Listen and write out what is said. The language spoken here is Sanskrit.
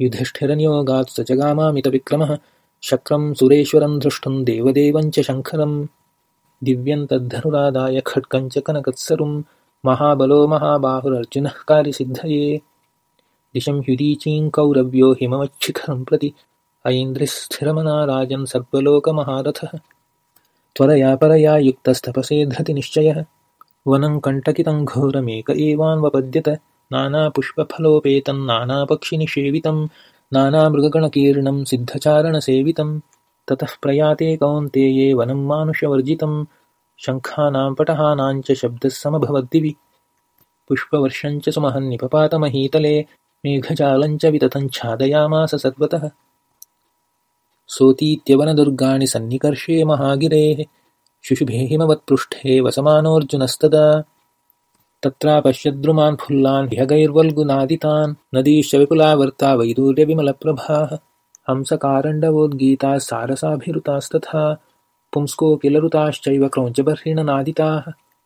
युधिष्ठिरनियोगात् स जगामामितविक्रमः शक्रं सुरेश्वरं द्रष्टुं देवदेवञ्च शङ्खरं दिव्यं तद्धनुरादाय खड्गञ्च कनकत्सरुं महाबलो महाबाहुरर्जुनः कार्यसिद्धये। दिशं ह्युदीचीं कौरव्यो हिमवच्छिखरं प्रति। ऐन्द्रिस्थिरमना राजन् सर्वलोकमहारथः। त्वरया परया युक्तस्तपसे धृतिनिश्चयः। वनं कण्टकितं घोरमेक एवान्वपद्यत नानापुष्पफलोपेतं नानामृगगणकीर्णं सिद्धचारणसेवितं ततः प्रयाते कौन्तेये वनं मानुषवर्जितं शङ्खानां पटहानाञ्च शब्दः समभवद्दिवि। पुष्पवर्षञ्च सुमहन्निपपातमहीतले मेघजालञ्च वितथञ्छादयामास सर्वतः। सोतीत्यवनदुर्गाणि सन्निकर्षे महागिरेः शुशुभे हिमवत्पृष्ठे वसमानोऽर्जुनस्तदा तत्रापश्यद्रुमान्फुल्लान् विहगैर्वल्गुनादितान् नदीश्च विपुलावर्ता वैदूर्यविमलप्रभाः हंसकारण्डवोद्गीताः सारसाभिरुतास्तथा पुंस्कोकिलरुताश्चैव क्रौञ्चबर्हिणनादिताः